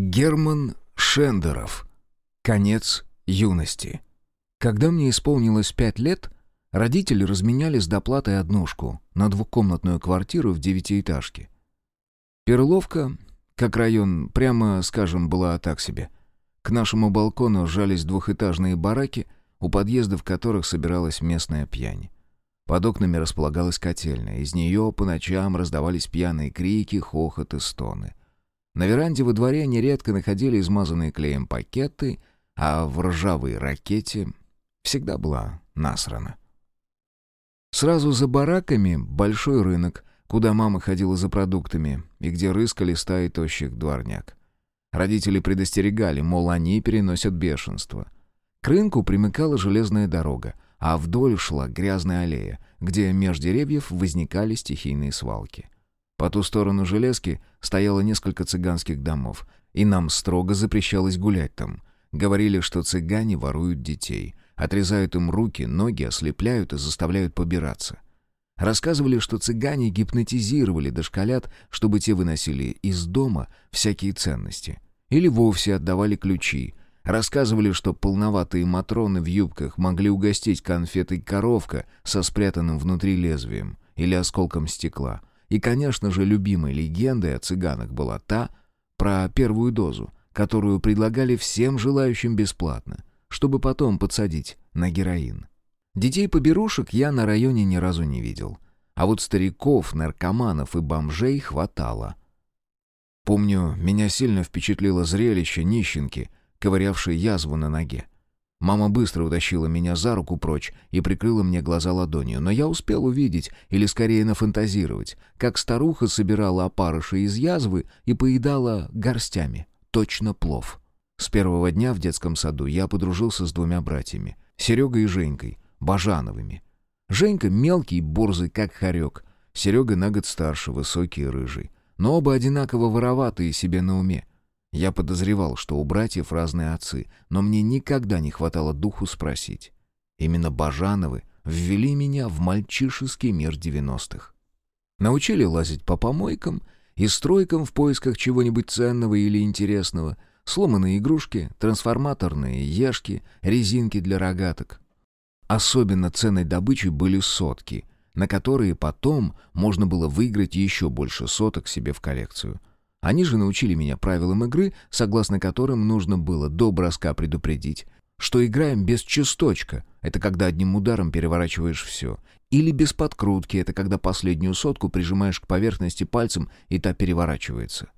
Герман Шендеров. Конец юности. Когда мне исполнилось пять лет, родители разменяли с доплатой однушку на двухкомнатную квартиру в девятиэтажке. Перловка, как район, прямо скажем, была так себе. К нашему балкону сжались двухэтажные бараки, у подъездов которых собиралась местная пьянь. Под окнами располагалась котельная, из нее по ночам раздавались пьяные крики, хохот и стоны. На веранде во дворе нередко находили измазанные клеем пакеты, а в ржавой ракете всегда была насрана. Сразу за бараками большой рынок, куда мама ходила за продуктами и где рыскали стаи тощих дворняк. Родители предостерегали, мол, они переносят бешенство. К рынку примыкала железная дорога — а вдоль шла грязная аллея, где меж деревьев возникали стихийные свалки. По ту сторону железки стояло несколько цыганских домов, и нам строго запрещалось гулять там. Говорили, что цыгане воруют детей, отрезают им руки, ноги, ослепляют и заставляют побираться. Рассказывали, что цыгане гипнотизировали дошколят, чтобы те выносили из дома всякие ценности. Или вовсе отдавали ключи, Рассказывали, что полноватые матроны в юбках могли угостить конфетой коровка со спрятанным внутри лезвием или осколком стекла. И, конечно же, любимой легендой о цыганах была та про первую дозу, которую предлагали всем желающим бесплатно, чтобы потом подсадить на героин. Детей-поберушек я на районе ни разу не видел. А вот стариков, наркоманов и бомжей хватало. Помню, меня сильно впечатлило зрелище нищенки, ковырявший язву на ноге. Мама быстро утащила меня за руку прочь и прикрыла мне глаза ладонью, но я успел увидеть, или скорее нафантазировать, как старуха собирала опарыши из язвы и поедала горстями, точно плов. С первого дня в детском саду я подружился с двумя братьями, Серегой и Женькой, Бажановыми. Женька мелкий, борзый, как хорек, Серега на год старше, высокий и рыжий. Но оба одинаково вороватые себе на уме. Я подозревал, что у братьев разные отцы, но мне никогда не хватало духу спросить. Именно Бажановы ввели меня в мальчишеский мир девяностых. Научили лазить по помойкам и стройкам в поисках чего-нибудь ценного или интересного, сломанные игрушки, трансформаторные ешки, резинки для рогаток. Особенно ценной добычей были сотки, на которые потом можно было выиграть еще больше соток себе в коллекцию — они же научили меня правилам игры, согласно которым нужно было до броска предупредить, что играем без часточка, это когда одним ударом переворачиваешь все, или без подкрутки, это когда последнюю сотку прижимаешь к поверхности пальцем, и та переворачивается.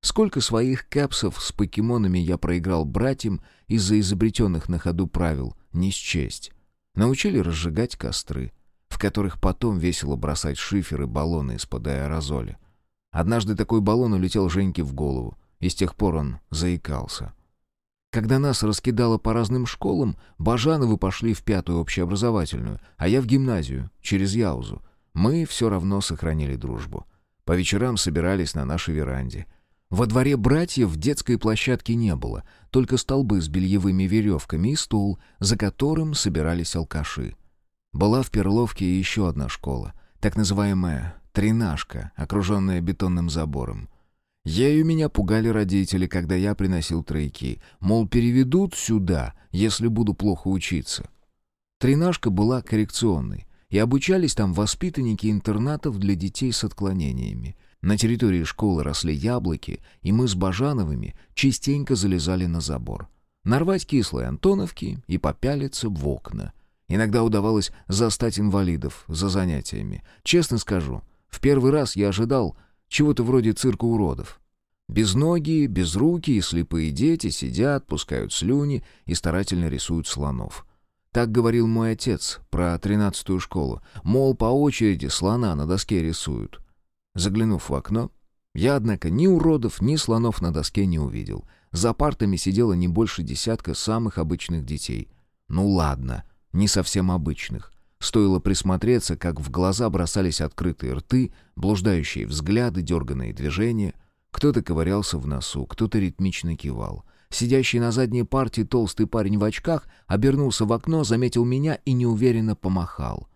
Сколько своих кэпсов с покемонами я проиграл братьям из-за изобретенных на ходу правил, не счесть. Научили разжигать костры, в которых потом весело бросать шиферы, баллоны из-под аэрозоля. Однажды такой баллон улетел Женьке в голову, и с тех пор он заикался. Когда нас раскидало по разным школам, Бажановы пошли в пятую общеобразовательную, а я в гимназию, через Яузу. Мы все равно сохранили дружбу. По вечерам собирались на нашей веранде. Во дворе братьев детской площадки не было, только столбы с бельевыми веревками и стул, за которым собирались алкаши. Была в Перловке еще одна школа, так называемая Тринашка, окруженная бетонным забором. Ею меня пугали родители, когда я приносил тройки. Мол, переведут сюда, если буду плохо учиться. Тринашка была коррекционной, и обучались там воспитанники интернатов для детей с отклонениями. На территории школы росли яблоки, и мы с Бажановыми частенько залезали на забор. Нарвать кислые антоновки и попялиться в окна. Иногда удавалось застать инвалидов за занятиями. Честно скажу, в первый раз я ожидал чего-то вроде цирка уродов. Безногие, безрукие, слепые дети сидят, пускают слюни и старательно рисуют слонов. Так говорил мой отец про тринадцатую школу. Мол, по очереди слона на доске рисуют. Заглянув в окно, я, однако, ни уродов, ни слонов на доске не увидел. За партами сидело не больше десятка самых обычных детей. Ну ладно, не совсем обычных. Стоило присмотреться, как в глаза бросались открытые рты, блуждающие взгляды, дерганные движения. Кто-то ковырялся в носу, кто-то ритмично кивал. Сидящий на задней парте толстый парень в очках обернулся в окно, заметил меня и неуверенно помахал.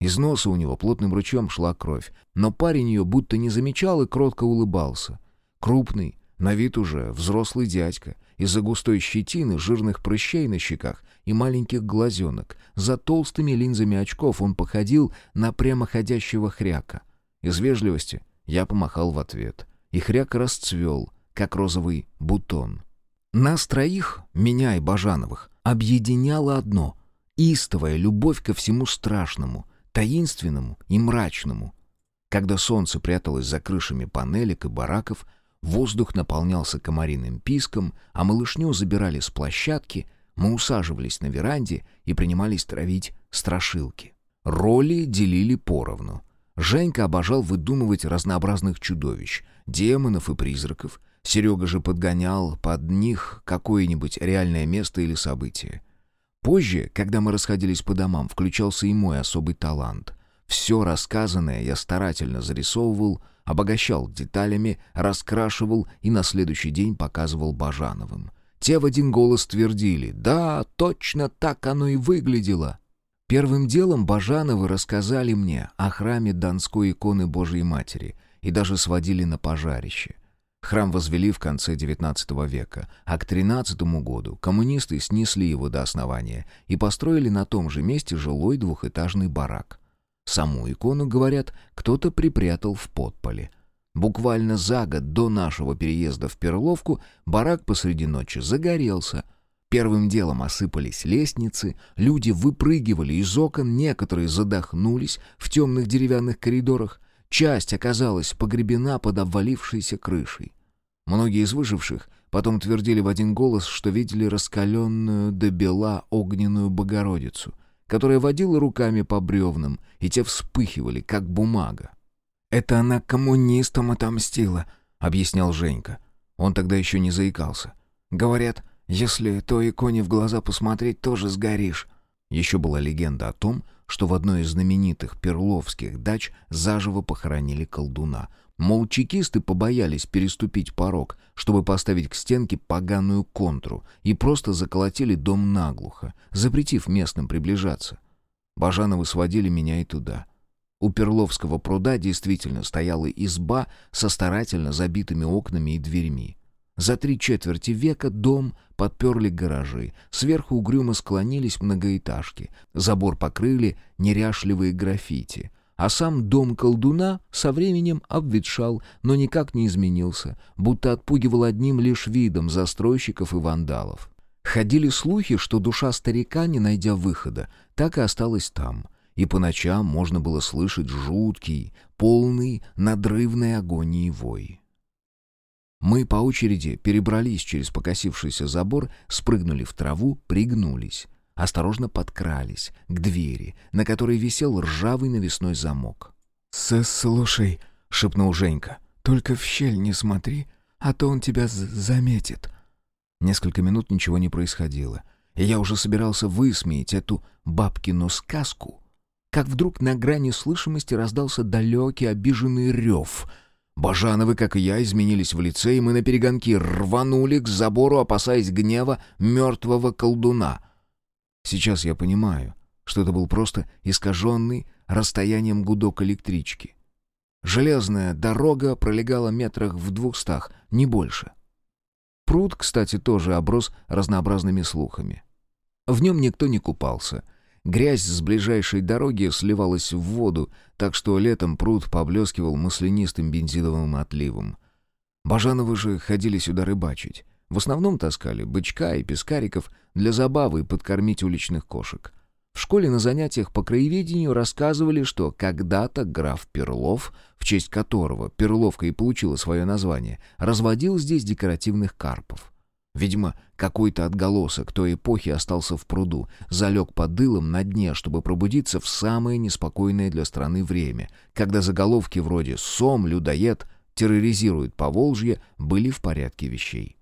Из носа у него плотным ручьем шла кровь, но парень ее будто не замечал и кротко улыбался. Крупный, На вид уже взрослый дядька. Из-за густой щетины, жирных прыщей на щеках и маленьких глазенок. За толстыми линзами очков он походил на прямоходящего хряка. Из вежливости я помахал в ответ. И хряк расцвел, как розовый бутон. Нас троих, меня и Бажановых, объединяло одно — истовая любовь ко всему страшному, таинственному и мрачному. Когда солнце пряталось за крышами панелек и бараков, Воздух наполнялся комариным писком, а малышню забирали с площадки, мы усаживались на веранде и принимались травить страшилки. Роли делили поровну. Женька обожал выдумывать разнообразных чудовищ, демонов и призраков. Серега же подгонял под них какое-нибудь реальное место или событие. Позже, когда мы расходились по домам, включался и мой особый талант. Все рассказанное я старательно зарисовывал, обогащал деталями, раскрашивал и на следующий день показывал Бажановым. Те в один голос твердили «Да, точно так оно и выглядело». Первым делом Бажановы рассказали мне о храме Донской иконы Божией Матери и даже сводили на пожарище. Храм возвели в конце XIX века, а к XIII году коммунисты снесли его до основания и построили на том же месте жилой двухэтажный барак. Саму икону, говорят, кто-то припрятал в подполе. Буквально за год до нашего переезда в Перловку барак посреди ночи загорелся. Первым делом осыпались лестницы, люди выпрыгивали из окон, некоторые задохнулись в темных деревянных коридорах, часть оказалась погребена под обвалившейся крышей. Многие из выживших потом твердили в один голос, что видели раскаленную до бела огненную Богородицу — которая водила руками по бревнам, и те вспыхивали, как бумага. «Это она коммунистам отомстила», — объяснял Женька. Он тогда еще не заикался. «Говорят, если той иконе в глаза посмотреть, тоже сгоришь». Еще была легенда о том, что в одной из знаменитых перловских дач заживо похоронили колдуна. Мол, чекисты побоялись переступить порог, чтобы поставить к стенке поганую контру, и просто заколотили дом наглухо, запретив местным приближаться. Бажановы сводили меня и туда. У Перловского пруда действительно стояла изба со старательно забитыми окнами и дверьми. За три четверти века дом подперли гаражи, сверху угрюмо склонились многоэтажки, забор покрыли неряшливые граффити, а сам дом колдуна со временем обветшал, но никак не изменился, будто отпугивал одним лишь видом застройщиков и вандалов. Ходили слухи, что душа старика, не найдя выхода, так и осталась там, и по ночам можно было слышать жуткий, полный надрывной агонии вой. Мы по очереди перебрались через покосившийся забор, спрыгнули в траву, пригнулись. Осторожно подкрались к двери, на которой висел ржавый навесной замок. «Слушай», — шепнул Женька, — «только в щель не смотри, а то он тебя заметит». Несколько минут ничего не происходило, и я уже собирался высмеять эту бабкину сказку, как вдруг на грани слышимости раздался далекий обиженный рев — Бажановы, как и я, изменились в лице, и мы на перегонки рванули к забору, опасаясь гнева мертвого колдуна. Сейчас я понимаю, что это был просто искаженный расстоянием гудок электрички. Железная дорога пролегала метрах в двухстах, не больше. Пруд, кстати, тоже оброс разнообразными слухами. В нем никто не купался — Грязь с ближайшей дороги сливалась в воду, так что летом пруд поблескивал маслянистым бензиновым отливом. Бажановы же ходили сюда рыбачить. В основном таскали бычка и пескариков для забавы и подкормить уличных кошек. В школе на занятиях по краеведению рассказывали, что когда-то граф Перлов, в честь которого Перловка и получила свое название, разводил здесь декоративных карпов. Видимо, какой-то отголосок той эпохи остался в пруду, залег под дылом на дне, чтобы пробудиться в самое неспокойное для страны время, когда заголовки вроде «Сом, людоед», терроризирует Поволжье, были в порядке вещей.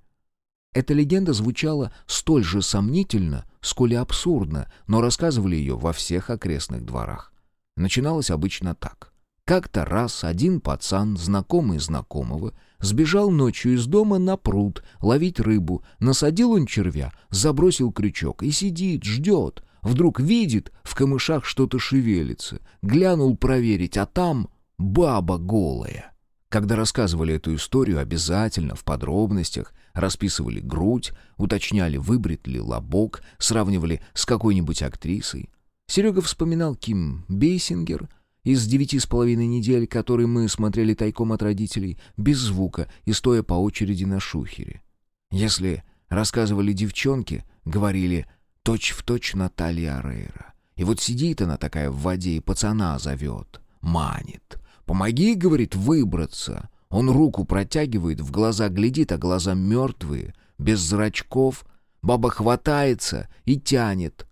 Эта легенда звучала столь же сомнительно, сколь и абсурдно, но рассказывали ее во всех окрестных дворах. Начиналось обычно так. Как-то раз один пацан, знакомый знакомого, сбежал ночью из дома на пруд ловить рыбу, насадил он червя, забросил крючок и сидит, ждет. Вдруг видит, в камышах что-то шевелится, глянул проверить, а там баба голая. Когда рассказывали эту историю, обязательно в подробностях расписывали грудь, уточняли, выбрит ли лобок, сравнивали с какой-нибудь актрисой. Серега вспоминал Ким Бейсингер из «Девяти с половиной недель», который мы смотрели тайком от родителей, без звука и стоя по очереди на шухере. Если рассказывали девчонки, говорили «точь-в-точь точь Наталья Орейро». И вот сидит она такая в воде и пацана зовет, манит. «Помоги, — говорит, — выбраться». Он руку протягивает, в глаза глядит, а глаза мертвые, без зрачков. Баба хватается и тянет.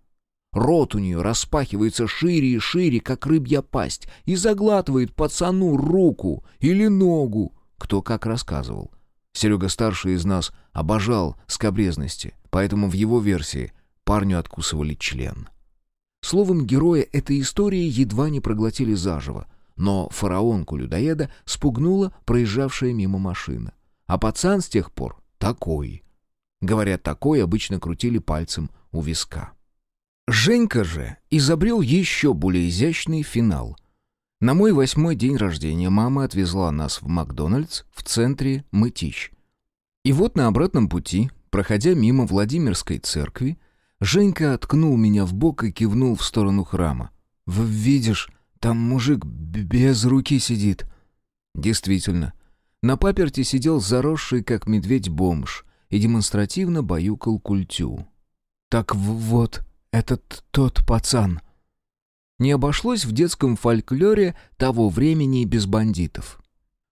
Рот у нее распахивается шире и шире, как рыбья пасть, и заглатывает пацану руку или ногу. Кто как рассказывал. Серега старший из нас обожал скобрезности, поэтому в его версии парню откусывали член. Словом, героя этой истории едва не проглотили заживо, но фараонку-людоеда спугнула проезжавшая мимо машина. А пацан с тех пор такой. Говорят, такой обычно крутили пальцем у виска. Женька же изобрел еще более изящный финал. На мой восьмой день рождения мама отвезла нас в Макдональдс в центре Мытищ. И вот на обратном пути, проходя мимо Владимирской церкви, Женька ткнул меня в бок и кивнул в сторону храма. «Видишь, там мужик без руки сидит». Действительно, на паперти сидел заросший, как медведь, бомж и демонстративно баюкал культю. «Так вот, этот тот пацан». Не обошлось в детском фольклоре того времени без бандитов.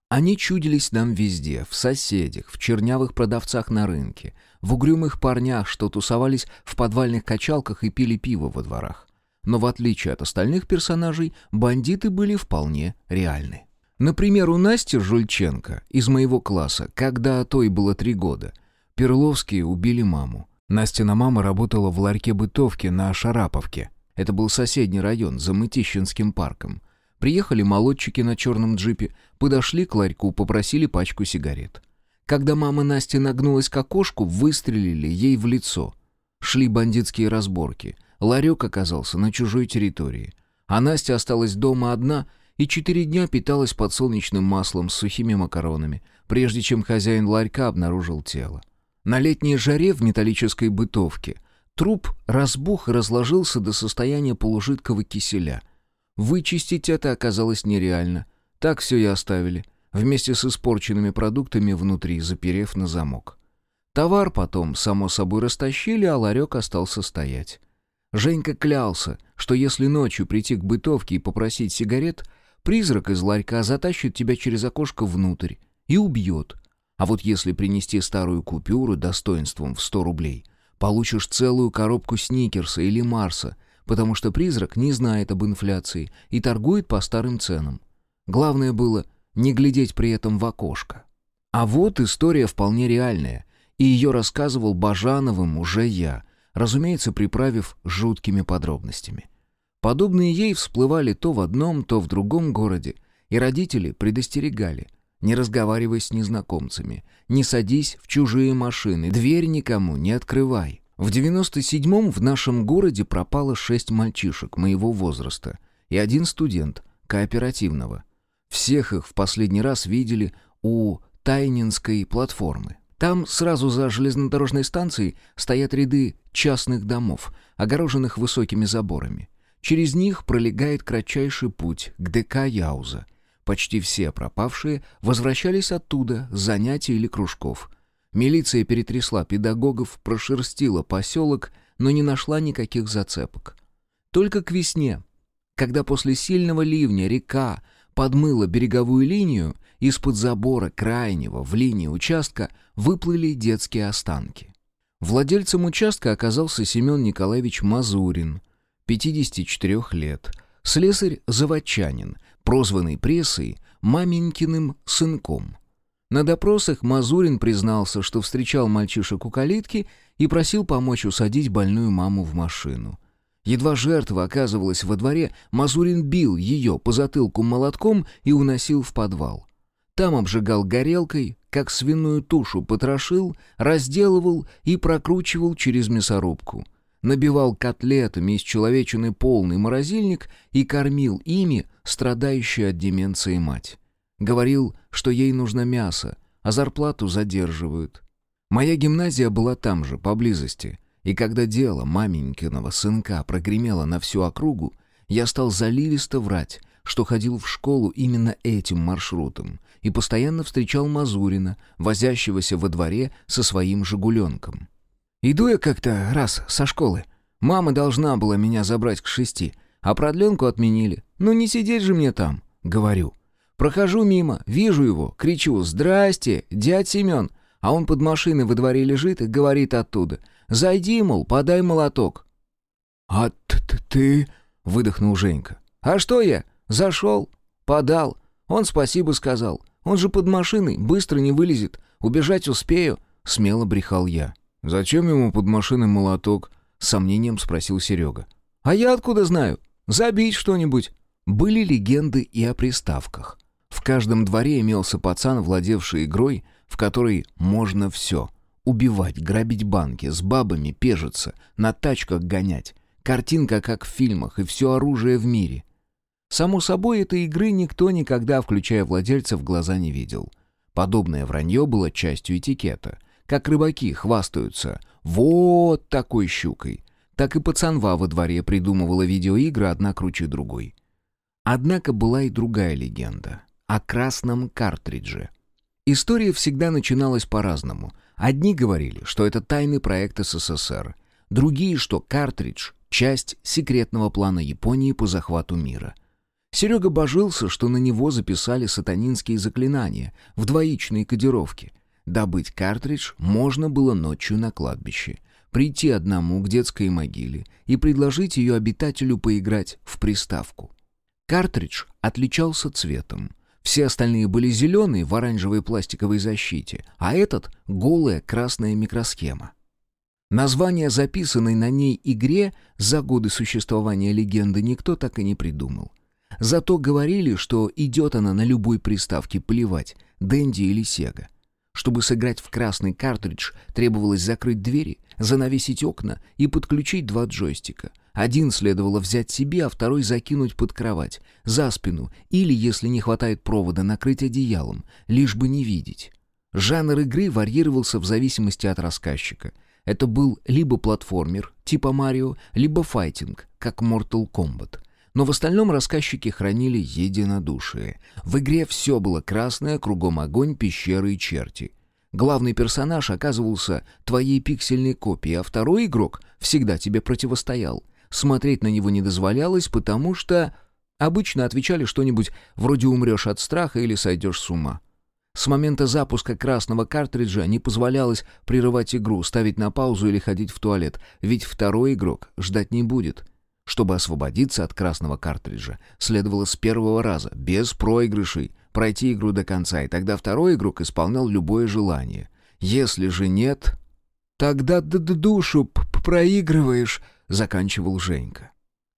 Они чудились нам везде, в соседях, в чернявых продавцах на рынке, в угрюмых парнях, что тусовались в подвальных качалках и пили пиво во дворах. Но в отличие от остальных персонажей, бандиты были вполне реальны. Например, у Насти Жульченко из моего класса, когда той было три года, Перловские убили маму. Настина мама работала в ларьке бытовки на Шараповке. Это был соседний район, за Мытищинским парком. Приехали молодчики на черном джипе, подошли к ларьку, попросили пачку сигарет. Когда мама Насти нагнулась к окошку, выстрелили ей в лицо. Шли бандитские разборки. Ларек оказался на чужой территории. А Настя осталась дома одна и четыре дня питалась подсолнечным маслом с сухими макаронами, прежде чем хозяин ларька обнаружил тело. На летней жаре в металлической бытовке труп разбух и разложился до состояния полужидкого киселя — Вычистить это оказалось нереально. Так все и оставили, вместе с испорченными продуктами внутри, заперев на замок. Товар потом, само собой, растащили, а ларек остался стоять. Женька клялся, что если ночью прийти к бытовке и попросить сигарет, призрак из ларька затащит тебя через окошко внутрь и убьет. А вот если принести старую купюру достоинством в 100 рублей, получишь целую коробку сникерса или Марса — потому что призрак не знает об инфляции и торгует по старым ценам. Главное было не глядеть при этом в окошко. А вот история вполне реальная, и ее рассказывал Бажановым уже я, разумеется, приправив жуткими подробностями. Подобные ей всплывали то в одном, то в другом городе, и родители предостерегали – не разговаривай с незнакомцами, не садись в чужие машины, дверь никому не открывай. В 97-м в нашем городе пропало шесть мальчишек моего возраста и один студент кооперативного. Всех их в последний раз видели у Тайнинской платформы. Там сразу за железнодорожной станцией стоят ряды частных домов, огороженных высокими заборами. Через них пролегает кратчайший путь к ДК Яуза. Почти все пропавшие возвращались оттуда с занятий или кружков – Милиция перетрясла педагогов, прошерстила поселок, но не нашла никаких зацепок. Только к весне, когда после сильного ливня река подмыла береговую линию, из-под забора крайнего в линии участка выплыли детские останки. Владельцем участка оказался Семен Николаевич Мазурин, 54 лет, слесарь-заводчанин, прозванный прессой «маменькиным сынком». На допросах Мазурин признался, что встречал мальчишек у калитки и просил помочь усадить больную маму в машину. Едва жертва оказывалась во дворе, Мазурин бил ее по затылку молотком и уносил в подвал. Там обжигал горелкой, как свиную тушу потрошил, разделывал и прокручивал через мясорубку. Набивал котлетами из человечины полный морозильник и кормил ими страдающую от деменции мать. Говорил, что ей нужно мясо, а зарплату задерживают. Моя гимназия была там же, поблизости. И когда дело маменькиного сынка прогремело на всю округу, я стал заливисто врать, что ходил в школу именно этим маршрутом и постоянно встречал Мазурина, возящегося во дворе со своим «Жигуленком». Иду я как-то раз со школы. Мама должна была меня забрать к шести, а продленку отменили. Ну не сидеть же мне там, говорю. Прохожу мимо, вижу его, кричу «Здрасте, дядь Семен!» А он под машиной во дворе лежит и говорит оттуда «Зайди, мол, подай молоток». «А ты...» — выдохнул Женька. «А что я? Зашел, подал. Он спасибо сказал. Он же под машиной, быстро не вылезет. Убежать успею», — смело брехал я. «Зачем ему под машиной молоток?» — с сомнением спросил Серега. «А я откуда знаю? Забить что-нибудь». Были легенды и о приставках. В каждом дворе имелся пацан, владевший игрой, в которой можно все. Убивать, грабить банки, с бабами пежиться, на тачках гонять. Картинка, как в фильмах, и все оружие в мире. Само собой, этой игры никто никогда, включая владельца, в глаза не видел. Подобное вранье было частью этикета. Как рыбаки хвастаются «вот такой щукой», так и пацанва во дворе придумывала видеоигры одна круче другой. Однако была и другая легенда о красном картридже. История всегда начиналась по-разному. Одни говорили, что это тайный проект СССР, другие, что картридж — часть секретного плана Японии по захвату мира. Серега божился, что на него записали сатанинские заклинания в двоичной кодировке. Добыть картридж можно было ночью на кладбище, прийти одному к детской могиле и предложить ее обитателю поиграть в приставку. Картридж отличался цветом — все остальные были зеленые в оранжевой пластиковой защите, а этот — голая красная микросхема. Название записанной на ней игре за годы существования легенды никто так и не придумал. Зато говорили, что идет она на любой приставке плевать, Дэнди или Сега. Чтобы сыграть в красный картридж, требовалось закрыть двери, занавесить окна и подключить два джойстика. Один следовало взять себе, а второй закинуть под кровать, за спину, или, если не хватает провода, накрыть одеялом, лишь бы не видеть. Жанр игры варьировался в зависимости от рассказчика. Это был либо платформер, типа Марио, либо файтинг, как Mortal Kombat. Но в остальном рассказчики хранили единодушие. В игре все было красное, кругом огонь, пещеры и черти. Главный персонаж оказывался твоей пиксельной копией, а второй игрок всегда тебе противостоял. Смотреть на него не дозволялось, потому что... Обычно отвечали что-нибудь вроде «умрешь от страха» или «сойдешь с ума». С момента запуска красного картриджа не позволялось прерывать игру, ставить на паузу или ходить в туалет, ведь второй игрок ждать не будет. Чтобы освободиться от красного картриджа, следовало с первого раза, без проигрышей, пройти игру до конца, и тогда второй игрок исполнял любое желание. Если же нет... «Тогда д -д душу проигрываешь», заканчивал Женька.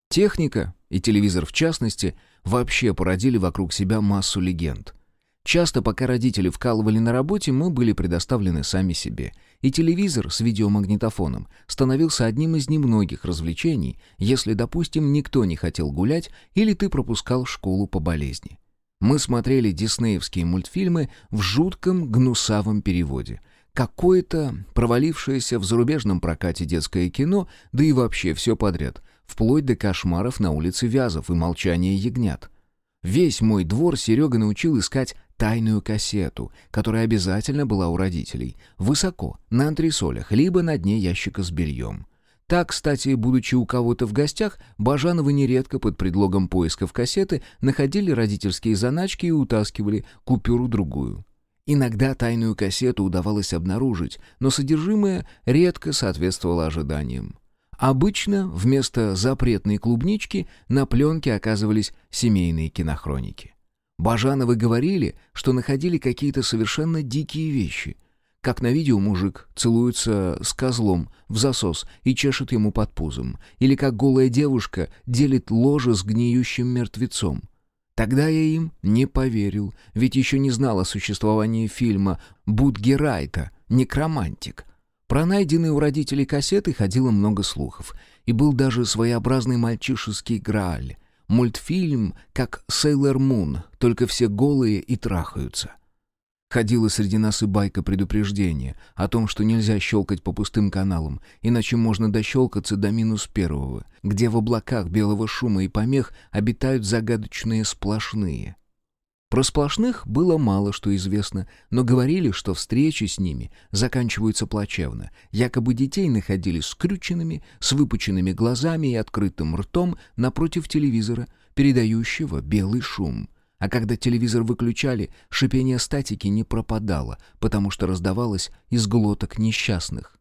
Техника, и телевизор в частности, вообще породили вокруг себя массу легенд. Часто, пока родители вкалывали на работе, мы были предоставлены сами себе. И телевизор с видеомагнитофоном становился одним из немногих развлечений, если, допустим, никто не хотел гулять или ты пропускал школу по болезни. Мы смотрели диснеевские мультфильмы в жутком гнусавом переводе — какое-то провалившееся в зарубежном прокате детское кино, да и вообще все подряд, вплоть до кошмаров на улице Вязов и молчания ягнят. Весь мой двор Серега научил искать тайную кассету, которая обязательно была у родителей, высоко, на антресолях, либо на дне ящика с бельем. Так, кстати, будучи у кого-то в гостях, Бажановы нередко под предлогом поисков кассеты находили родительские заначки и утаскивали купюру-другую. Иногда тайную кассету удавалось обнаружить, но содержимое редко соответствовало ожиданиям. Обычно вместо запретной клубнички на пленке оказывались семейные кинохроники. Бажановы говорили, что находили какие-то совершенно дикие вещи. Как на видео мужик целуется с козлом в засос и чешет ему под пузом. Или как голая девушка делит ложе с гниющим мертвецом. Тогда я им не поверил, ведь еще не знал о существовании фильма «Будгерайта. Некромантик». Про найденные у родителей кассеты ходило много слухов, и был даже своеобразный мальчишеский грааль. Мультфильм, как «Сейлор Мун», только все голые и трахаются. Ходила среди нас и байка предупреждения о том, что нельзя щелкать по пустым каналам, иначе можно дощелкаться до минус первого, где в облаках белого шума и помех обитают загадочные сплошные. Про сплошных было мало что известно, но говорили, что встречи с ними заканчиваются плачевно. Якобы детей находили скрюченными, с выпученными глазами и открытым ртом напротив телевизора, передающего белый шум. А когда телевизор выключали, шипение статики не пропадало, потому что раздавалось из глоток несчастных.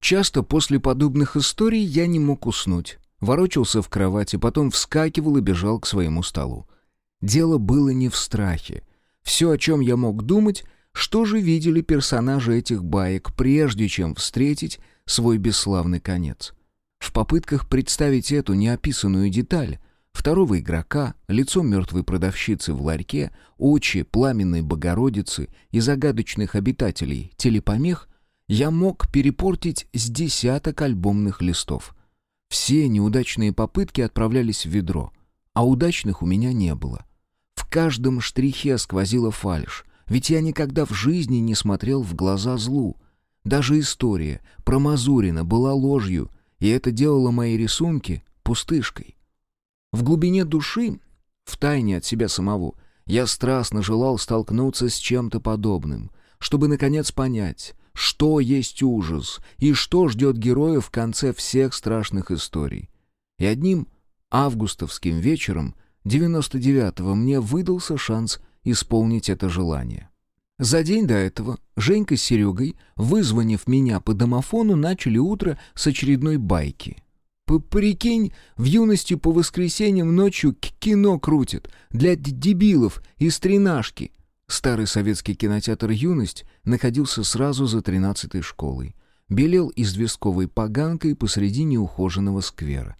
Часто после подобных историй я не мог уснуть. Ворочался в кровати, потом вскакивал и бежал к своему столу. Дело было не в страхе. Все, о чем я мог думать, что же видели персонажи этих баек, прежде чем встретить свой бесславный конец. В попытках представить эту неописанную деталь, второго игрока, лицо мертвой продавщицы в ларьке, очи пламенной Богородицы и загадочных обитателей телепомех, я мог перепортить с десяток альбомных листов. Все неудачные попытки отправлялись в ведро, а удачных у меня не было. В каждом штрихе сквозила фальшь, ведь я никогда в жизни не смотрел в глаза злу. Даже история про Мазурина была ложью, и это делало мои рисунки пустышкой. В глубине души, в тайне от себя самого, я страстно желал столкнуться с чем-то подобным, чтобы, наконец, понять, что есть ужас и что ждет героя в конце всех страшных историй. И одним августовским вечером 99-го мне выдался шанс исполнить это желание. За день до этого Женька с Серегой, вызвонив меня по домофону, начали утро с очередной байки. Прикинь, в юности по воскресеньям ночью кино крутят для дебилов из тренажки. Старый советский кинотеатр «Юность» находился сразу за тринадцатой школой. Белел известковой поганкой посреди неухоженного сквера.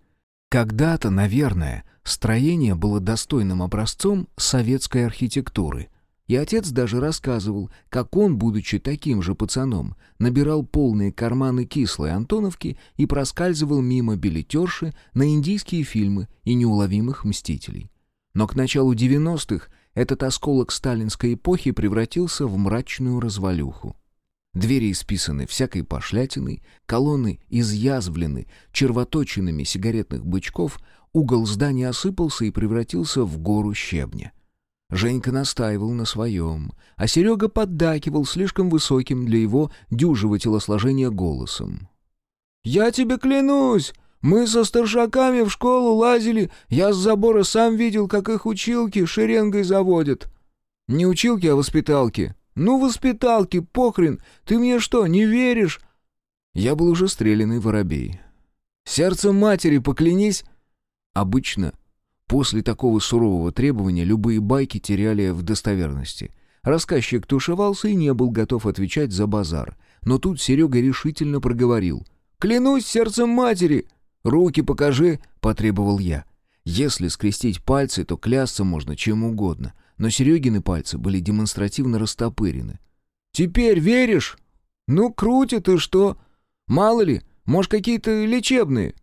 Когда-то, наверное, строение было достойным образцом советской архитектуры. И отец даже рассказывал, как он, будучи таким же пацаном, набирал полные карманы кислой Антоновки и проскальзывал мимо билетерши на индийские фильмы и неуловимых мстителей. Но к началу 90-х этот осколок сталинской эпохи превратился в мрачную развалюху. Двери исписаны всякой пошлятиной, колонны изъязвлены червоточинами сигаретных бычков, угол здания осыпался и превратился в гору щебня. Женька настаивал на своем, а Серега поддакивал слишком высоким для его дюжего телосложения голосом. «Я тебе клянусь! Мы со старшаками в школу лазили, я с забора сам видел, как их училки шеренгой заводят». «Не училки, а воспиталки», «Ну, воспиталки, похрен! Ты мне что, не веришь?» Я был уже стрелянный воробей. «Сердцем матери поклянись!» Обычно после такого сурового требования любые байки теряли в достоверности. Рассказчик тушевался и не был готов отвечать за базар. Но тут Серега решительно проговорил. «Клянусь сердцем матери!» «Руки покажи!» — потребовал я. Если скрестить пальцы, то клясться можно чем угодно но Серегины пальцы были демонстративно растопырены. «Теперь веришь? Ну, крутит и что? Мало ли, может, какие-то лечебные?»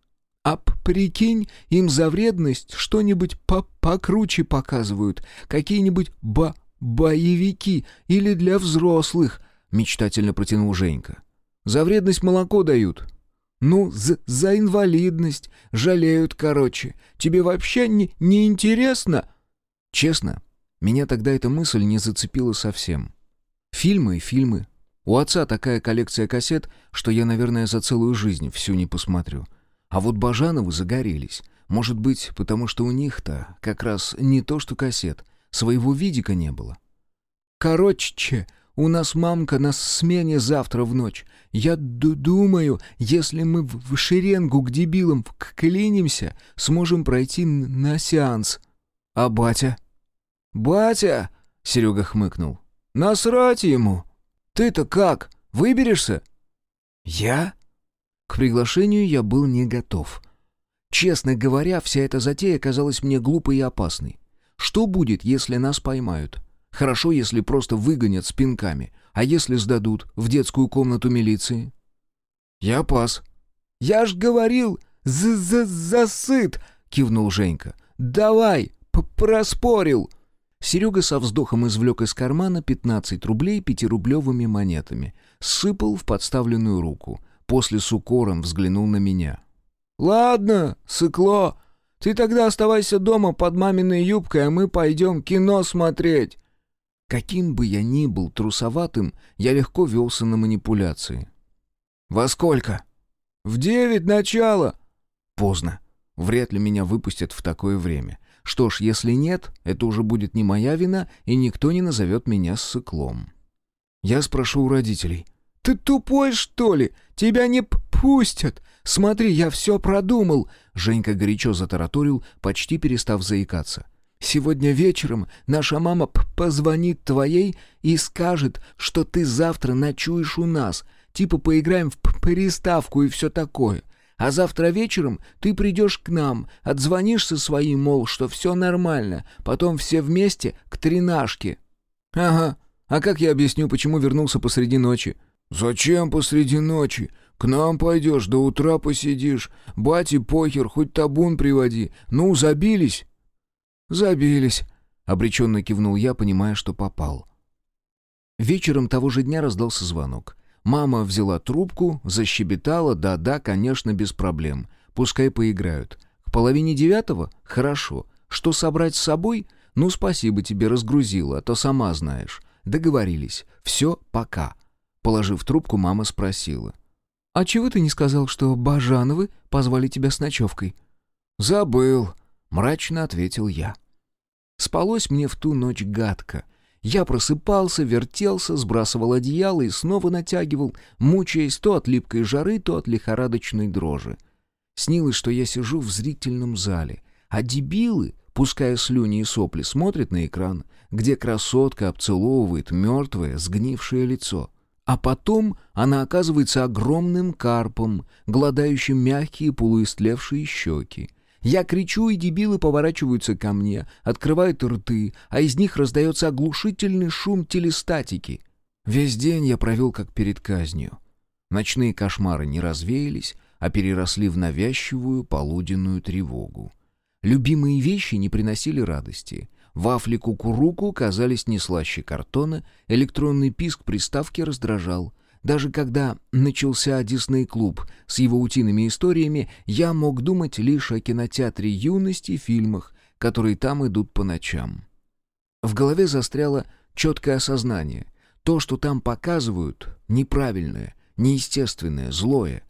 «А прикинь, им за вредность что-нибудь по покруче показывают, какие-нибудь ба боевики или для взрослых», — мечтательно протянул Женька. «За вредность молоко дают». «Ну, за, за инвалидность. Жалеют, короче. Тебе вообще не, не интересно?» Честно, меня тогда эта мысль не зацепила совсем. Фильмы и фильмы. У отца такая коллекция кассет, что я, наверное, за целую жизнь всю не посмотрю. А вот Бажановы загорелись. Может быть, потому что у них-то как раз не то что кассет, своего видика не было. «Короче, у нас мамка на смене завтра в ночь. Я думаю, если мы в шеренгу к дебилам клинимся, сможем пройти на сеанс. А батя?» «Батя!» — Серега хмыкнул. «Насрать ему! Ты-то как, выберешься?» «Я?» К приглашению я был не готов. Честно говоря, вся эта затея казалась мне глупой и опасной. Что будет, если нас поймают? Хорошо, если просто выгонят с пинками, а если сдадут в детскую комнату милиции? Я пас. «Я ж говорил, з -з засыт!» — кивнул Женька. Давай, проспорил!» Серега со вздохом извлек из кармана 15 рублей пятирублевыми монетами, сыпал в подставленную руку, после с укором взглянул на меня. «Ладно, сыкло, ты тогда оставайся дома под маминой юбкой, а мы пойдем кино смотреть». Каким бы я ни был трусоватым, я легко велся на манипуляции. «Во сколько?» «В девять начало!» «Поздно. Вряд ли меня выпустят в такое время. Что ж, если нет, это уже будет не моя вина, и никто не назовет меня ссыклом. Я спрошу у родителей. «Ты тупой, что ли? Тебя не пустят! Смотри, я все продумал!» Женька горячо затараторил, почти перестав заикаться. «Сегодня вечером наша мама позвонит твоей и скажет, что ты завтра ночуешь у нас. Типа поиграем в приставку и все такое. А завтра вечером ты придешь к нам, отзвонишься своим, мол, что все нормально, потом все вместе к тренажке». «Ага. А как я объясню, почему вернулся посреди ночи?» «Зачем посреди ночи? К нам пойдешь, до утра посидишь. Бате похер, хоть табун приводи. Ну, забились?» «Забились», — обреченно кивнул я, понимая, что попал. Вечером того же дня раздался звонок. Мама взяла трубку, защебетала, да-да, конечно, без проблем. Пускай поиграют. К половине девятого? Хорошо. Что собрать с собой? Ну, спасибо тебе, разгрузила, а то сама знаешь. Договорились. Все, пока. Положив трубку, мама спросила. «А чего ты не сказал, что Бажановы позвали тебя с ночевкой?» «Забыл», — мрачно ответил я. Спалось мне в ту ночь гадко. Я просыпался, вертелся, сбрасывал одеяло и снова натягивал, мучаясь то от липкой жары, то от лихорадочной дрожи. Снилось, что я сижу в зрительном зале, а дебилы, пуская слюни и сопли, смотрят на экран, где красотка обцеловывает мертвое, сгнившее лицо. А потом она оказывается огромным карпом, гладающим мягкие полуистлевшие щеки. Я кричу, и дебилы поворачиваются ко мне, открывают рты, а из них раздается оглушительный шум телестатики. Весь день я провел как перед казнью. Ночные кошмары не развеялись, а переросли в навязчивую полуденную тревогу. Любимые вещи не приносили радости. Вафли кукуруку казались не слаще картона, электронный писк приставки раздражал. Даже когда начался Дисней-клуб с его утиными историями, я мог думать лишь о кинотеатре юности и фильмах, которые там идут по ночам. В голове застряло четкое осознание. То, что там показывают, неправильное, неестественное, злое.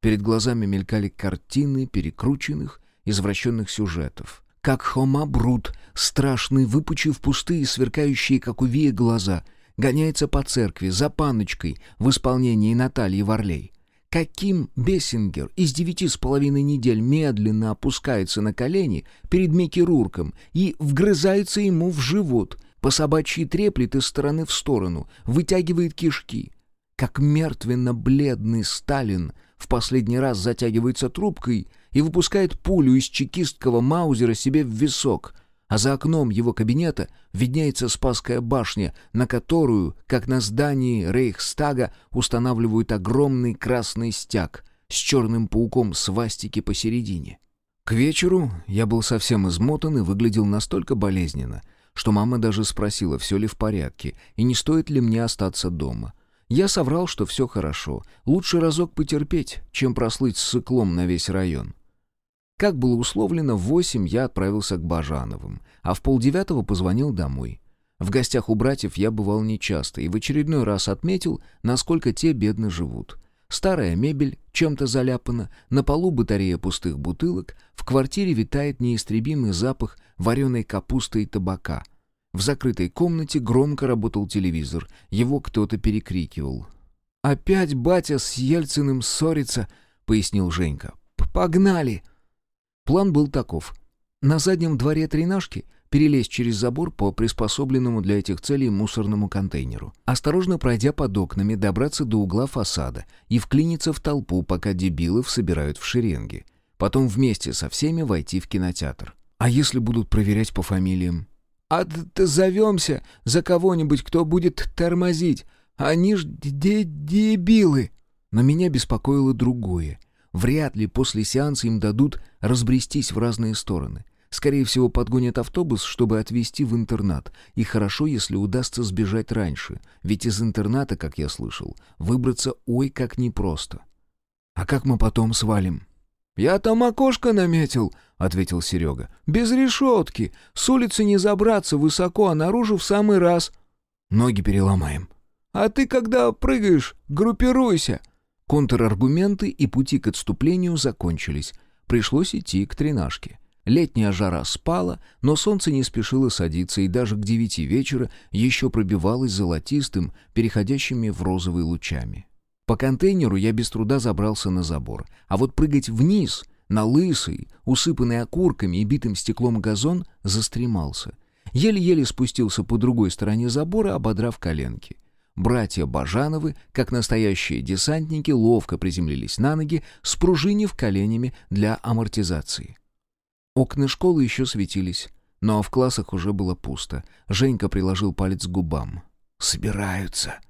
Перед глазами мелькали картины перекрученных, извращенных сюжетов. Как Хома Брут, страшный, выпучив пустые, сверкающие, как у глаза — гоняется по церкви за паночкой в исполнении Натальи Варлей. Каким Бессингер из девяти с половиной недель медленно опускается на колени перед Микки Рурком и вгрызается ему в живот, по собачьи треплет из стороны в сторону, вытягивает кишки. Как мертвенно-бледный Сталин в последний раз затягивается трубкой и выпускает пулю из чекистского маузера себе в висок — а за окном его кабинета виднеется Спасская башня, на которую, как на здании Рейхстага, устанавливают огромный красный стяг с черным пауком свастики посередине. К вечеру я был совсем измотан и выглядел настолько болезненно, что мама даже спросила, все ли в порядке и не стоит ли мне остаться дома. Я соврал, что все хорошо, лучше разок потерпеть, чем прослыть с циклом на весь район. Как было условлено, в восемь я отправился к Бажановым, а в полдевятого позвонил домой. В гостях у братьев я бывал нечасто и в очередной раз отметил, насколько те бедно живут. Старая мебель чем-то заляпана, на полу батарея пустых бутылок, в квартире витает неистребимый запах вареной капусты и табака. В закрытой комнате громко работал телевизор, его кто-то перекрикивал. «Опять батя с Ельциным ссорится», — пояснил Женька. «Погнали!» План был таков. На заднем дворе тренажки перелезть через забор по приспособленному для этих целей мусорному контейнеру. Осторожно пройдя под окнами, добраться до угла фасада и вклиниться в толпу, пока дебилов собирают в шеренги. Потом вместе со всеми войти в кинотеатр. А если будут проверять по фамилиям? «Отзовемся за кого-нибудь, кто будет тормозить. Они ж дебилы!» Но меня беспокоило другое — Вряд ли после сеанса им дадут разбрестись в разные стороны. Скорее всего, подгонят автобус, чтобы отвезти в интернат. И хорошо, если удастся сбежать раньше. Ведь из интерната, как я слышал, выбраться ой как непросто. А как мы потом свалим? «Я там окошко наметил», — ответил Серега. «Без решетки. С улицы не забраться высоко, а наружу в самый раз. Ноги переломаем». «А ты, когда прыгаешь, группируйся». Контраргументы и пути к отступлению закончились. Пришлось идти к тренажке. Летняя жара спала, но солнце не спешило садиться, и даже к девяти вечера еще пробивалось золотистым, переходящими в розовые лучами. По контейнеру я без труда забрался на забор, а вот прыгать вниз, на лысый, усыпанный окурками и битым стеклом газон, застремался. Еле-еле спустился по другой стороне забора, ободрав коленки. Братья Бажановы, как настоящие десантники, ловко приземлились на ноги, спружинив коленями для амортизации. Окна школы еще светились, но в классах уже было пусто. Женька приложил палец к губам. «Собираются.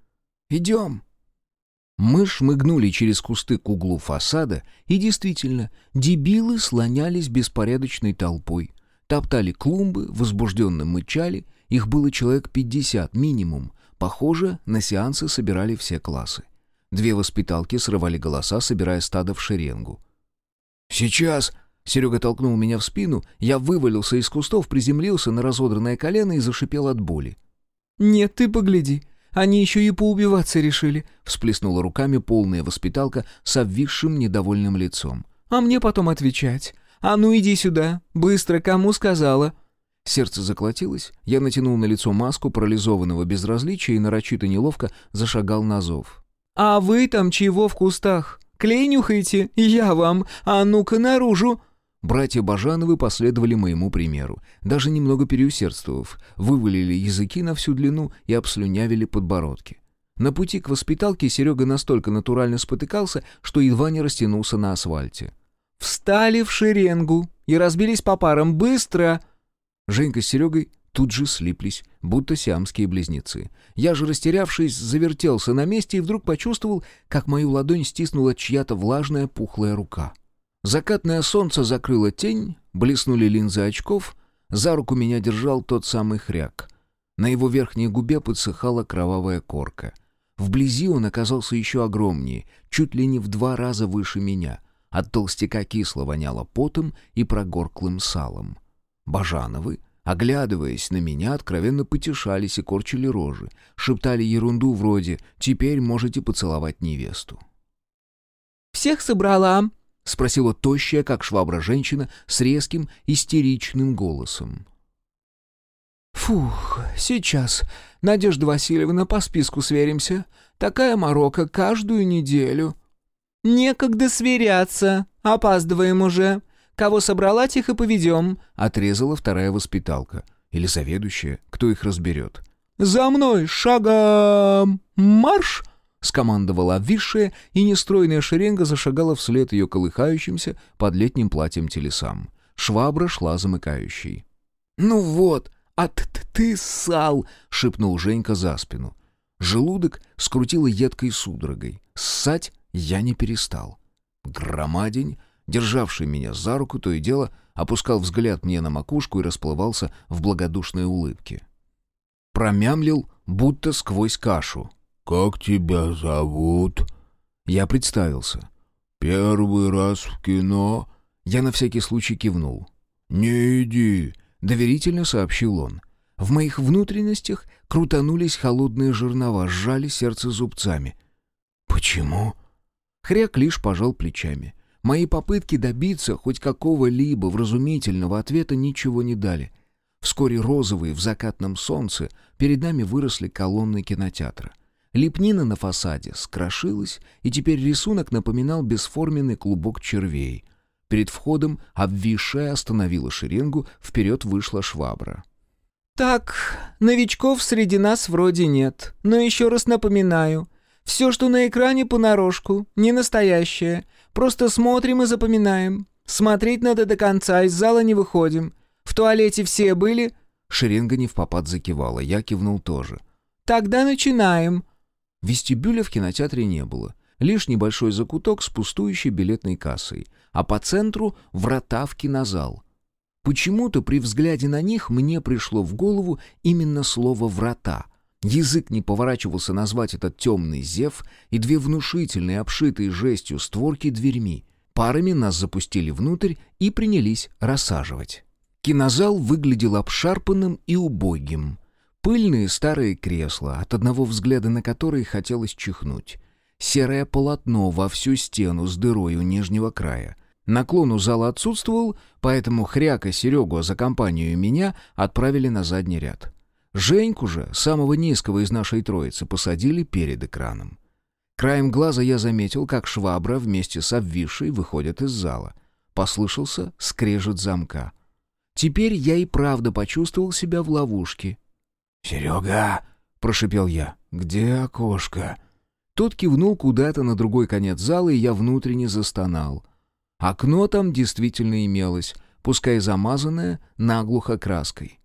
Идем!» Мы шмыгнули через кусты к углу фасада, и действительно, дебилы слонялись беспорядочной толпой. Топтали клумбы, возбужденно мычали, их было человек пятьдесят минимум. Похоже, на сеансы собирали все классы. Две воспиталки срывали голоса, собирая стадо в шеренгу. «Сейчас!» Серега толкнул меня в спину, я вывалился из кустов, приземлился на разодранное колено и зашипел от боли. «Нет, ты погляди, они еще и поубиваться решили», — всплеснула руками полная воспиталка с обвисшим недовольным лицом. «А мне потом отвечать. А ну иди сюда, быстро, кому сказала?» Сердце заколотилось, я натянул на лицо маску парализованного безразличия и нарочито неловко зашагал на зов. «А вы там чего в кустах? Клей нюхаете? Я вам! А ну-ка наружу!» Братья Бажановы последовали моему примеру, даже немного переусердствовав, вывалили языки на всю длину и обслюнявили подбородки. На пути к воспиталке Серега настолько натурально спотыкался, что едва не растянулся на асфальте. «Встали в шеренгу и разбились по парам. Быстро!» Женька с Серегой тут же слиплись, будто сиамские близнецы. Я же, растерявшись, завертелся на месте и вдруг почувствовал, как мою ладонь стиснула чья-то влажная пухлая рука. Закатное солнце закрыло тень, блеснули линзы очков, за руку меня держал тот самый хряк. На его верхней губе подсыхала кровавая корка. Вблизи он оказался еще огромнее, чуть ли не в два раза выше меня. От толстяка кисло воняло потом и прогорклым салом. Бажановы, оглядываясь на меня, откровенно потешались и корчили рожи, шептали ерунду вроде «теперь можете поцеловать невесту». «Всех собрала», — спросила тощая, как швабра женщина, с резким, истеричным голосом. «Фух, сейчас. Надежда Васильевна, по списку сверимся. Такая морока каждую неделю». «Некогда сверяться. Опаздываем уже. Кого собрала, тех и поведем», — отрезала вторая воспиталка. Или заведующая, кто их разберет. «За мной шагом марш!» — скомандовала обвисшая, и нестройная шеренга зашагала вслед ее колыхающимся под летним платьем телесам. Швабра шла замыкающей. «Ну вот, а ты ссал!» — шепнул Женька за спину. Желудок скрутило едкой судорогой. Ссать я не перестал. Громадень, державший меня за руку, то и дело опускал взгляд мне на макушку и расплывался в благодушной улыбке. Промямлил, будто сквозь кашу. «Как тебя зовут?» Я представился. «Первый раз в кино?» Я на всякий случай кивнул. «Не иди», — доверительно сообщил он. В моих внутренностях крутанулись холодные жернова, сжали сердце зубцами. «Почему?» Хряк лишь пожал плечами. Мои попытки добиться хоть какого-либо вразумительного ответа ничего не дали. Вскоре розовые в закатном солнце перед нами выросли колонны кинотеатра. Лепнина на фасаде скрошилась, и теперь рисунок напоминал бесформенный клубок червей. Перед входом обвисшая остановила шеренгу, вперед вышла швабра. «Так, новичков среди нас вроде нет, но еще раз напоминаю, все, что на экране понарошку, не настоящее, просто смотрим и запоминаем. Смотреть надо до конца, из зала не выходим. В туалете все были?» Шеренга не в попад закивала, я кивнул тоже. «Тогда начинаем», Вестибюля в кинотеатре не было. Лишь небольшой закуток с пустующей билетной кассой. А по центру — врата в кинозал. Почему-то при взгляде на них мне пришло в голову именно слово «врата». Язык не поворачивался назвать этот темный зев и две внушительные, обшитые жестью створки дверьми. Парами нас запустили внутрь и принялись рассаживать. Кинозал выглядел обшарпанным и убогим. Пыльные старые кресла, от одного взгляда на которые хотелось чихнуть. Серое полотно во всю стену с дырой у нижнего края. Наклон у зала отсутствовал, поэтому Хряка, Серегу, за компанию и меня отправили на задний ряд. Женьку же, самого низкого из нашей троицы, посадили перед экраном. Краем глаза я заметил, как швабра вместе с обвисшей выходят из зала. Послышался скрежет замка. Теперь я и правда почувствовал себя в ловушке. «Серега!» — прошипел я. «Где окошко?» Тот кивнул куда-то на другой конец зала, и я внутренне застонал. Окно там действительно имелось, пускай замазанное наглухо краской.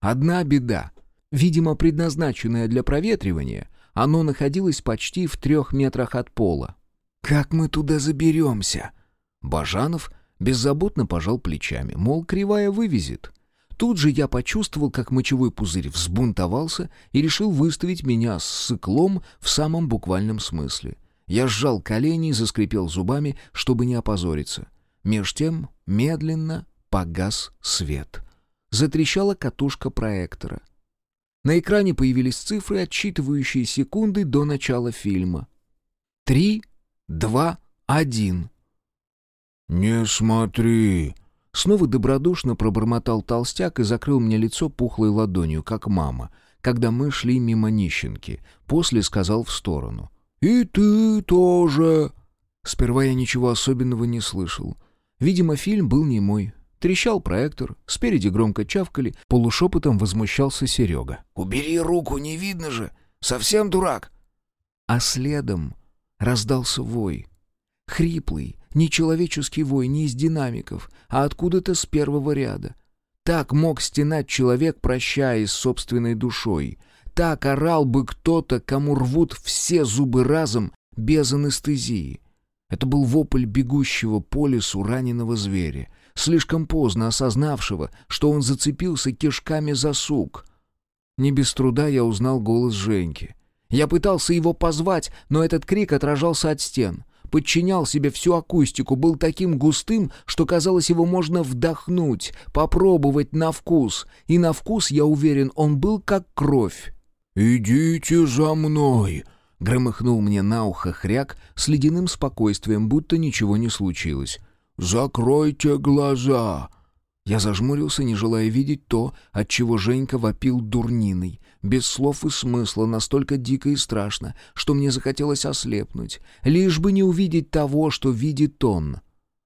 Одна беда. Видимо, предназначенное для проветривания, оно находилось почти в трех метрах от пола. «Как мы туда заберемся?» Бажанов беззаботно пожал плечами, мол, кривая вывезет. Тут же я почувствовал, как мочевой пузырь взбунтовался и решил выставить меня с сыклом в самом буквальном смысле. Я сжал колени и заскрипел зубами, чтобы не опозориться. Меж тем медленно погас свет. Затрещала катушка проектора. На экране появились цифры, отсчитывающие секунды до начала фильма. Три, два, один. «Не смотри!» Снова добродушно пробормотал толстяк и закрыл мне лицо пухлой ладонью, как мама, когда мы шли мимо нищенки. После сказал в сторону. «И ты тоже!» Сперва я ничего особенного не слышал. Видимо, фильм был не мой. Трещал проектор, спереди громко чавкали, полушепотом возмущался Серега. «Убери руку, не видно же! Совсем дурак!» А следом раздался вой. Хриплый, нечеловеческий вой не из динамиков, а откуда-то с первого ряда. Так мог стенать человек, прощаясь с собственной душой. Так орал бы кто-то, кому рвут все зубы разом, без анестезии. Это был вопль бегущего по лесу раненого зверя, слишком поздно осознавшего, что он зацепился кишками за сук. Не без труда я узнал голос Женьки. Я пытался его позвать, но этот крик отражался от стен. Подчинял себе всю акустику, был таким густым, что казалось, его можно вдохнуть, попробовать на вкус. И на вкус, я уверен, он был как кровь. «Идите за мной!» — громыхнул мне на ухо хряк с ледяным спокойствием, будто ничего не случилось. «Закройте глаза!» Я зажмурился, не желая видеть то, от чего Женька вопил дурниной. Без слов и смысла, настолько дико и страшно, что мне захотелось ослепнуть. Лишь бы не увидеть того, что видит он.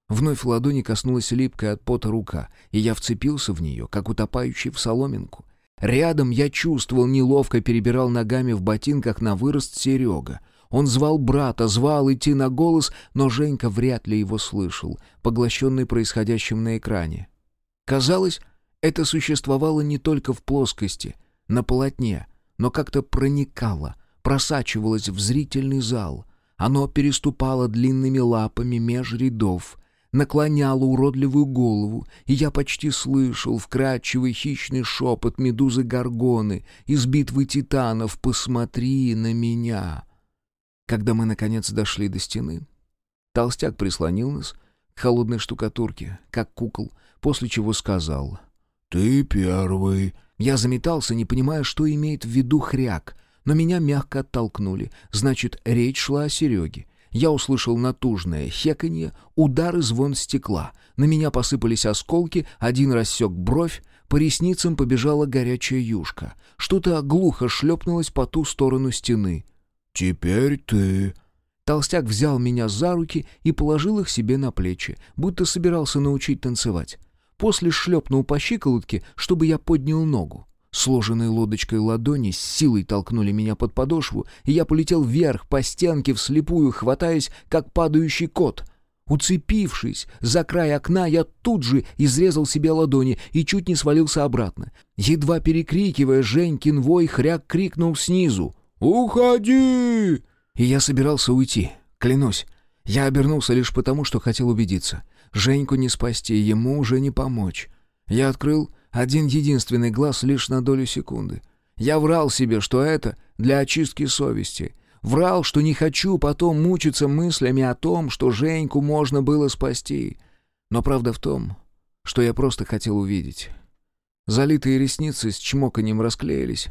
Вновь ладони коснулась липкая от пота рука, и я вцепился в нее, как утопающий в соломинку. Рядом я чувствовал, неловко перебирал ногами в ботинках на вырост Серега. Он звал брата, звал идти на голос, но Женька вряд ли его слышал, поглощенный происходящим на экране. Казалось, это существовало не только в плоскости, на полотне, но как-то проникало, просачивалось в зрительный зал. Оно переступало длинными лапами меж рядов, наклоняло уродливую голову, и я почти слышал вкрадчивый хищный шепот медузы Гаргоны из битвы титанов «Посмотри на меня!». Когда мы, наконец, дошли до стены, толстяк прислонил нас к холодной штукатурке, как кукол, после чего сказал «Ты первый». Я заметался, не понимая, что имеет в виду хряк, но меня мягко оттолкнули. Значит, речь шла о Сереге. Я услышал натужное хеканье, удар и звон стекла. На меня посыпались осколки, один рассек бровь, по ресницам побежала горячая юшка. Что-то глухо шлепнулось по ту сторону стены. «Теперь ты...» Толстяк взял меня за руки и положил их себе на плечи, будто собирался научить танцевать. После шлепнул по щиколотке, чтобы я поднял ногу. Сложенной лодочкой ладони с силой толкнули меня под подошву, и я полетел вверх по стенке вслепую, хватаясь, как падающий кот. Уцепившись за край окна, я тут же изрезал себе ладони и чуть не свалился обратно. Едва перекрикивая Женькин вой, хряк крикнул снизу. «Уходи!» И я собирался уйти, клянусь. Я обернулся лишь потому, что хотел убедиться. Женьку не спасти, ему уже не помочь. Я открыл один единственный глаз лишь на долю секунды. Я врал себе, что это для очистки совести. Врал, что не хочу потом мучиться мыслями о том, что Женьку можно было спасти. Но правда в том, что я просто хотел увидеть. Залитые ресницы с чмоканием расклеились.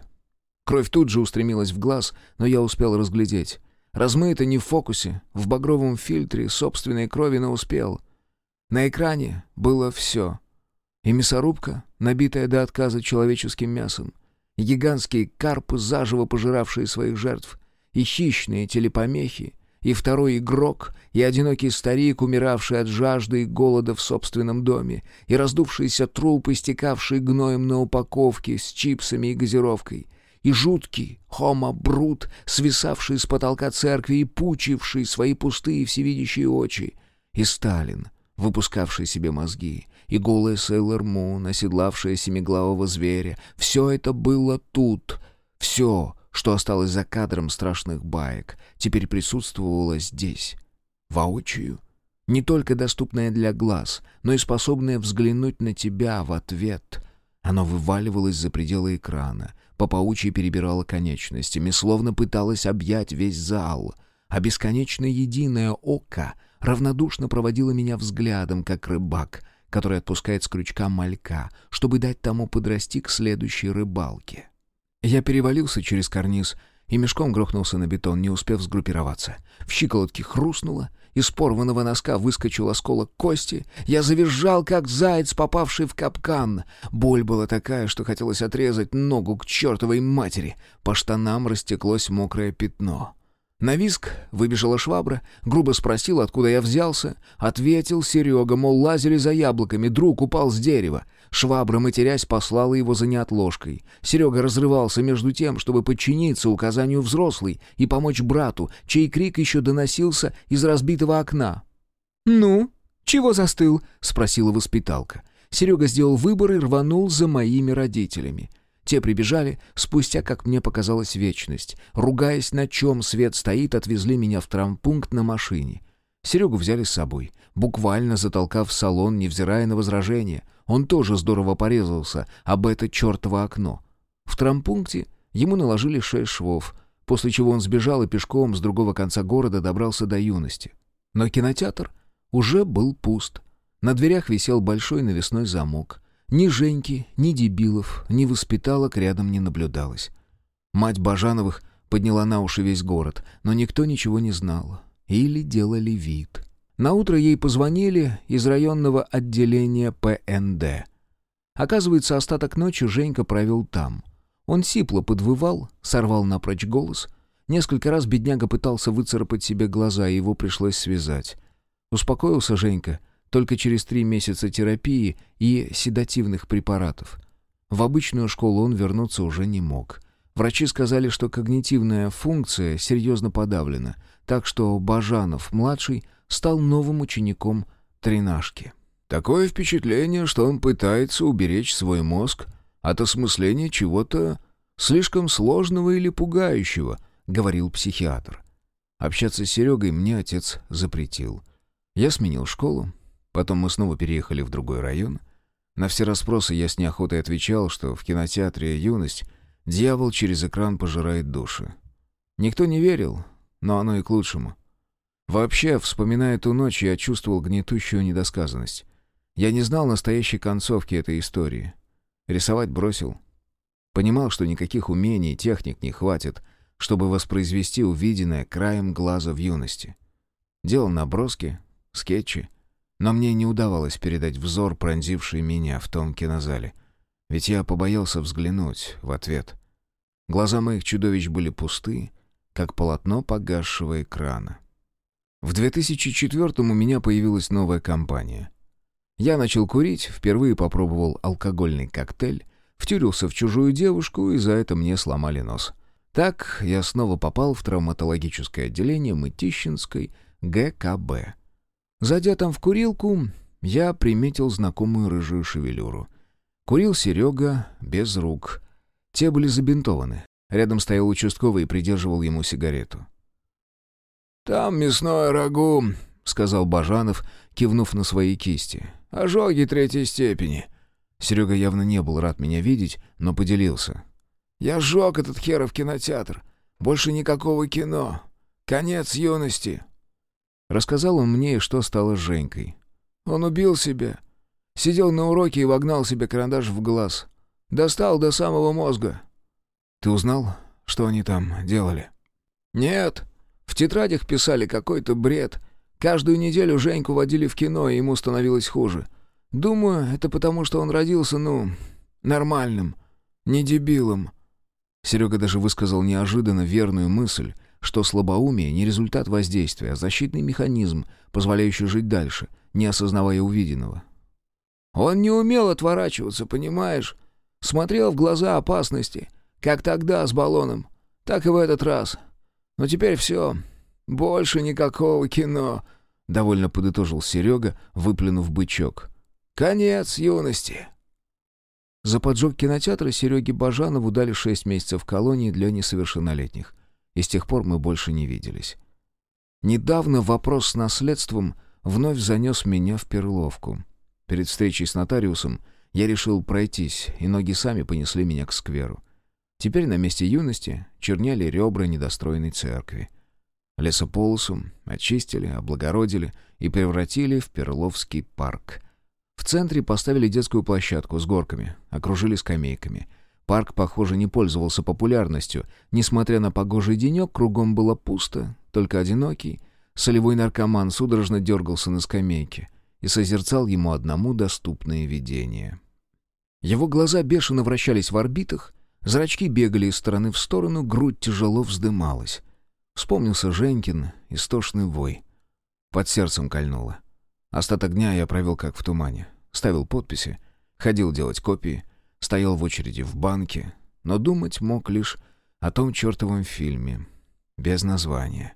Кровь тут же устремилась в глаз, но я успел разглядеть. Размыто не в фокусе, в багровом фильтре собственной крови, но успел. На экране было все. И мясорубка, набитая до отказа человеческим мясом, и гигантские карпы, заживо пожиравшие своих жертв, и хищные телепомехи, и второй игрок, и одинокий старик, умиравший от жажды и голода в собственном доме, и раздувшийся труп, истекавший гноем на упаковке с чипсами и газировкой, и жуткий Хома Брут, свисавший с потолка церкви и пучивший свои пустые всевидящие очи, и Сталин, выпускавший себе мозги, и голая Сейлор Мун, оседлавшая семиглавого зверя. Все это было тут. Все, что осталось за кадром страшных баек, теперь присутствовало здесь, воочию. Не только доступное для глаз, но и способное взглянуть на тебя в ответ. Оно вываливалось за пределы экрана, по паучьи перебирало конечностями, словно пыталось объять весь зал, а бесконечно единое око равнодушно проводило меня взглядом, как рыбак, который отпускает с крючка малька, чтобы дать тому подрасти к следующей рыбалке. Я перевалился через карниз и мешком грохнулся на бетон, не успев сгруппироваться. В щиколотке хрустнуло, из порванного носка выскочил осколок кости. Я завизжал, как заяц, попавший в капкан. Боль была такая, что хотелось отрезать ногу к чертовой матери. По штанам растеклось мокрое пятно. На виск выбежала швабра, грубо спросил, откуда я взялся. Ответил Серега, мол, лазили за яблоками, друг упал с дерева. Швабра, матерясь, послала его за неотложкой. Серега разрывался между тем, чтобы подчиниться указанию взрослой и помочь брату, чей крик еще доносился из разбитого окна. «Ну, чего застыл?» — спросила воспиталка. Серега сделал выбор и рванул за моими родителями. Те прибежали, спустя, как мне показалось, вечность. Ругаясь, на чем свет стоит, отвезли меня в травмпункт на машине. Серегу взяли с собой, буквально затолкав в салон, невзирая на возражения. Он тоже здорово порезался об это чертово окно. В травмпункте ему наложили шесть швов, после чего он сбежал и пешком с другого конца города добрался до юности. Но кинотеатр уже был пуст. На дверях висел большой навесной замок. Ни Женьки, ни дебилов, ни воспиталок рядом не наблюдалось. Мать Бажановых подняла на уши весь город, но никто ничего не знал. Или делали вид. Наутро ей позвонили из районного отделения ПНД. Оказывается, остаток ночи Женька провел там. Он сипло подвывал, сорвал напрочь голос. Несколько раз бедняга пытался выцарапать себе глаза, и его пришлось связать. Успокоился Женька — только через три месяца терапии и седативных препаратов. В обычную школу он вернуться уже не мог. Врачи сказали, что когнитивная функция серьезно подавлена, так что Бажанов-младший стал новым учеником тренажки. Такое впечатление, что он пытается уберечь свой мозг от осмысления чего-то слишком сложного или пугающего, говорил психиатр. Общаться с Серегой мне отец запретил. Я сменил школу, Потом мы снова переехали в другой район. На все расспросы я с неохотой отвечал, что в кинотеатре «Юность» дьявол через экран пожирает души. Никто не верил, но оно и к лучшему. Вообще, вспоминая ту ночь, я чувствовал гнетущую недосказанность. Я не знал настоящей концовки этой истории. Рисовать бросил. Понимал, что никаких умений техник не хватит, чтобы воспроизвести увиденное краем глаза в юности. Делал наброски, скетчи — но мне не удавалось передать взор, пронзивший меня в том кинозале. Ведь я побоялся взглянуть в ответ. Глаза моих чудовищ были пусты, как полотно погасшего экрана. В 2004 у меня появилась новая компания. Я начал курить, впервые попробовал алкогольный коктейль, втюрился в чужую девушку, и за это мне сломали нос. Так я снова попал в травматологическое отделение Мытищинской ГКБ. Зайдя там в курилку, я приметил знакомую рыжую шевелюру. Курил Серега без рук. Те были забинтованы. Рядом стоял участковый и придерживал ему сигарету. «Там мясное рагу», — сказал Бажанов, кивнув на свои кисти. «Ожоги третьей степени». Серега явно не был рад меня видеть, но поделился. «Я сжег этот херов кинотеатр. Больше никакого кино. Конец юности». Рассказал он мне, что стало с Женькой. Он убил себя. Сидел на уроке и вогнал себе карандаш в глаз. Достал до самого мозга. «Ты узнал, что они там делали?» «Нет. В тетрадях писали какой-то бред. Каждую неделю Женьку водили в кино, и ему становилось хуже. Думаю, это потому, что он родился, ну, нормальным, не дебилом». Серега даже высказал неожиданно верную мысль, что слабоумие не результат воздействия, а защитный механизм, позволяющий жить дальше, не осознавая увиденного. «Он не умел отворачиваться, понимаешь? Смотрел в глаза опасности, как тогда с баллоном, так и в этот раз. Но теперь все, больше никакого кино», — довольно подытожил Серега, выплюнув бычок. «Конец юности». За поджог кинотеатра Сереге Бажанову дали шесть месяцев колонии для несовершеннолетних. И с тех пор мы больше не виделись. Недавно вопрос с наследством вновь занес меня в Перловку. Перед встречей с нотариусом я решил пройтись, и ноги сами понесли меня к скверу. Теперь на месте юности черняли ребра недостроенной церкви. Лесополосу очистили, облагородили и превратили в Перловский парк. В центре поставили детскую площадку с горками, окружили скамейками. Парк, похоже, не пользовался популярностью. Несмотря на погожий денек, кругом было пусто, только одинокий. Солевой наркоман судорожно дергался на скамейке и созерцал ему одному доступные видения. Его глаза бешено вращались в орбитах, зрачки бегали из стороны в сторону, грудь тяжело вздымалась. Вспомнился Женькин истошный вой. Под сердцем кольнуло. Остаток дня я провел как в тумане. Ставил подписи, ходил делать копии, стоял в очереди в банке, но думать мог лишь о том чертовом фильме, без названия.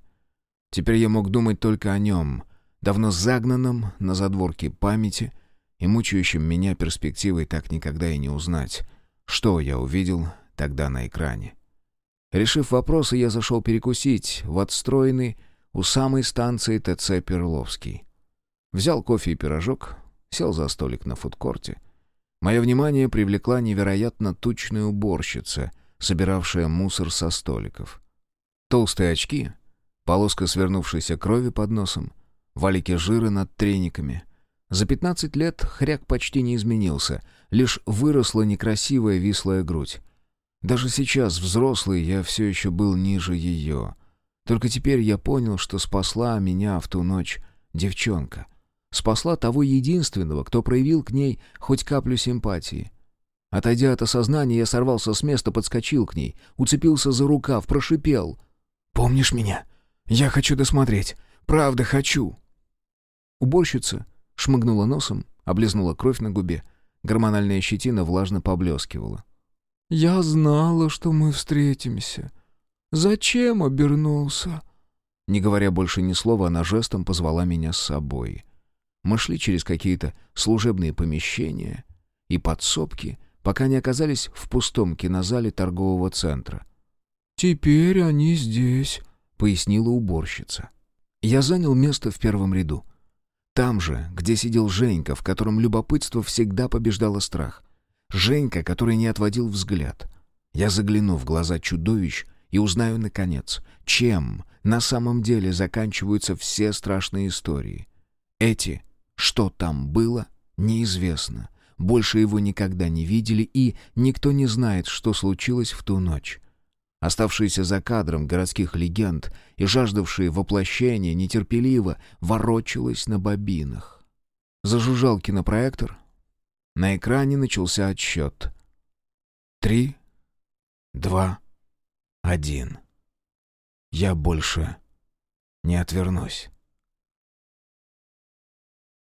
Теперь я мог думать только о нем, давно загнанном на задворке памяти и мучающем меня перспективой так никогда и не узнать, что я увидел тогда на экране. Решив вопросы, я зашел перекусить в отстроенный у самой станции ТЦ «Перловский». Взял кофе и пирожок, сел за столик на фудкорте. Мое внимание привлекла невероятно тучная уборщица, собиравшая мусор со столиков. Толстые очки, полоска свернувшейся крови под носом, валики жира над трениками. За пятнадцать лет хряк почти не изменился, лишь выросла некрасивая вислая грудь. Даже сейчас, взрослый, я все еще был ниже ее. Только теперь я понял, что спасла меня в ту ночь девчонка. Спасла того единственного, кто проявил к ней хоть каплю симпатии. Отойдя от осознания, я сорвался с места, подскочил к ней, уцепился за рукав, прошипел. «Помнишь меня? Я хочу досмотреть. Правда хочу!» Уборщица шмыгнула носом, облизнула кровь на губе. Гормональная щетина влажно поблескивала. «Я знала, что мы встретимся. Зачем обернулся?» Не говоря больше ни слова, она жестом позвала меня с собой. Мы шли через какие-то служебные помещения и подсобки, пока не оказались в пустом кинозале торгового центра. «Теперь они здесь», — пояснила уборщица. Я занял место в первом ряду. Там же, где сидел Женька, в котором любопытство всегда побеждало страх. Женька, который не отводил взгляд. Я загляну в глаза чудовищ и узнаю, наконец, чем на самом деле заканчиваются все страшные истории. Эти, что там было, неизвестно. Больше его никогда не видели, и никто не знает, что случилось в ту ночь. Оставшиеся за кадром городских легенд и жаждавшие воплощения нетерпеливо ворочалось на бобинах. Зажужжал кинопроектор, на экране начался отсчет. Три, два, один. Я больше не отвернусь.